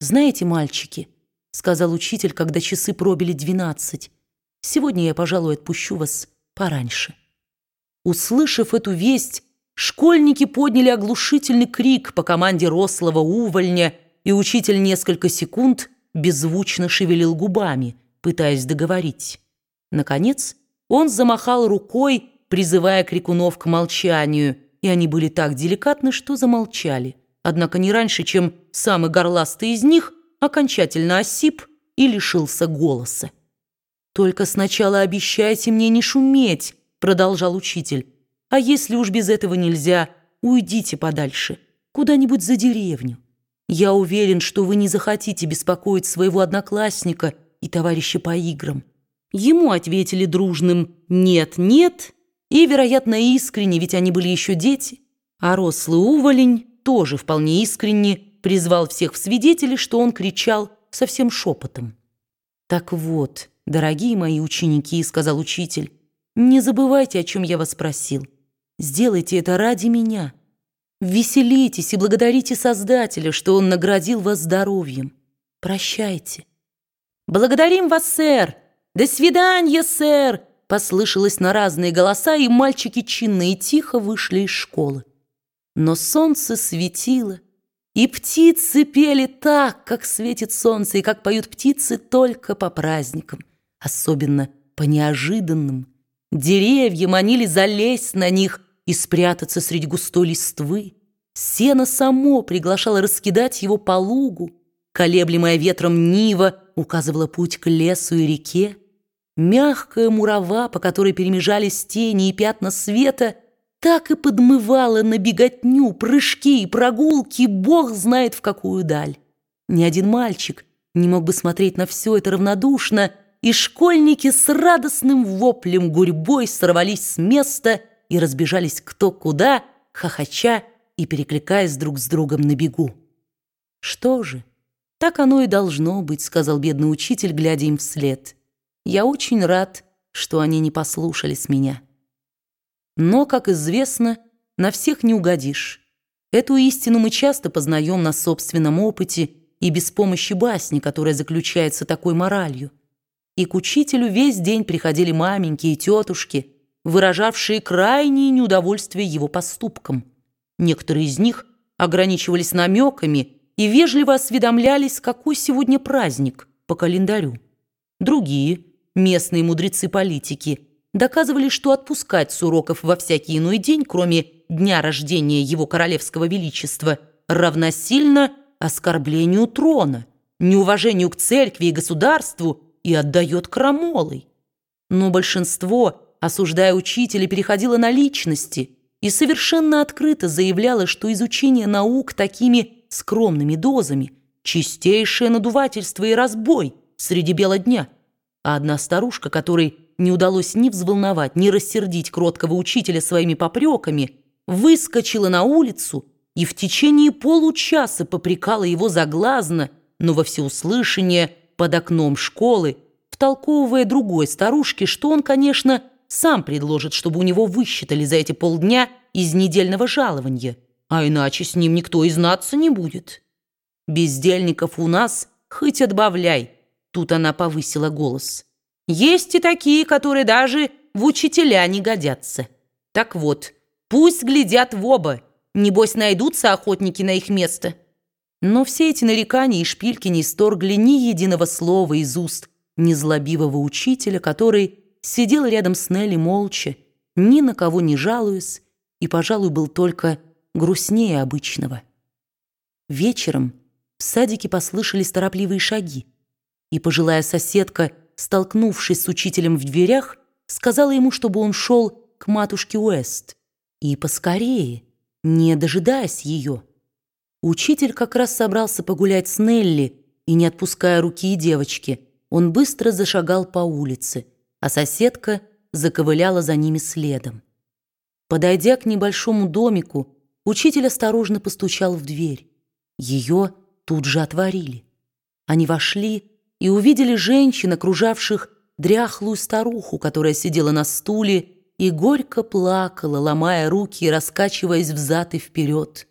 «Знаете, мальчики», — сказал учитель, когда часы пробили двенадцать, «сегодня я, пожалуй, отпущу вас пораньше». Услышав эту весть, школьники подняли оглушительный крик по команде рослого увольня, и учитель несколько секунд беззвучно шевелил губами, пытаясь договорить. Наконец, он замахал рукой, призывая крикунов к молчанию, и они были так деликатны, что замолчали однако не раньше, чем самый горластый из них окончательно осип и лишился голоса. «Только сначала обещайте мне не шуметь», — продолжал учитель. «А если уж без этого нельзя, уйдите подальше, куда-нибудь за деревню. Я уверен, что вы не захотите беспокоить своего одноклассника и товарища по играм». Ему ответили дружным «нет, нет», и, вероятно, искренне, ведь они были еще дети, а рослый уволень тоже вполне искренне призвал всех в свидетели, что он кричал совсем шепотом. «Так вот, дорогие мои ученики», — сказал учитель, «не забывайте, о чем я вас просил. Сделайте это ради меня. Веселитесь и благодарите Создателя, что Он наградил вас здоровьем. Прощайте». «Благодарим вас, сэр! До свидания, сэр!» Послышалось на разные голоса, и мальчики чинно и тихо вышли из школы. Но солнце светило, и птицы пели так, как светит солнце, и как поют птицы только по праздникам, особенно по неожиданным. Деревья манили залезть на них и спрятаться среди густой листвы. Сено само приглашало раскидать его по лугу. Колеблемая ветром нива указывала путь к лесу и реке. Мягкая мурава, по которой перемежались тени и пятна света — так и подмывало на беготню, прыжки и прогулки, бог знает в какую даль. Ни один мальчик не мог бы смотреть на все это равнодушно, и школьники с радостным воплем гурьбой сорвались с места и разбежались кто куда, хохоча и перекликаясь друг с другом на бегу. «Что же, так оно и должно быть», — сказал бедный учитель, глядя им вслед. «Я очень рад, что они не послушались меня». Но, как известно, на всех не угодишь. Эту истину мы часто познаем на собственном опыте и без помощи басни, которая заключается такой моралью. И к учителю весь день приходили маменьки и тетушки, выражавшие крайнее неудовольствие его поступкам. Некоторые из них ограничивались намеками и вежливо осведомлялись, какой сегодня праздник по календарю. Другие, местные мудрецы-политики – доказывали, что отпускать с уроков во всякий иной день, кроме дня рождения его королевского величества, равносильно оскорблению трона, неуважению к церкви и государству и отдает крамолой. Но большинство, осуждая учителя, переходило на личности и совершенно открыто заявляло, что изучение наук такими скромными дозами – чистейшее надувательство и разбой среди бела дня. А одна старушка, которой не удалось ни взволновать, ни рассердить кроткого учителя своими попреками, выскочила на улицу и в течение получаса попрекала его заглазно, но во всеуслышание под окном школы, втолковывая другой старушке, что он, конечно, сам предложит, чтобы у него высчитали за эти полдня из недельного жалования, а иначе с ним никто и знаться не будет. Бездельников у нас хоть отбавляй, тут она повысила голос. Есть и такие, которые даже в учителя не годятся. Так вот, пусть глядят в оба, небось найдутся охотники на их место. Но все эти нарекания и шпильки не исторгли ни единого слова из уст незлобивого учителя, который сидел рядом с Нелли молча, ни на кого не жалуясь, и, пожалуй, был только грустнее обычного. Вечером в садике послышались торопливые шаги, и пожилая соседка – столкнувшись с учителем в дверях, сказала ему, чтобы он шел к матушке Уэст. И поскорее, не дожидаясь ее. Учитель как раз собрался погулять с Нелли, и, не отпуская руки девочки, он быстро зашагал по улице, а соседка заковыляла за ними следом. Подойдя к небольшому домику, учитель осторожно постучал в дверь. Ее тут же отворили. Они вошли, и увидели женщин, окружавших дряхлую старуху, которая сидела на стуле и горько плакала, ломая руки и раскачиваясь взад и вперед.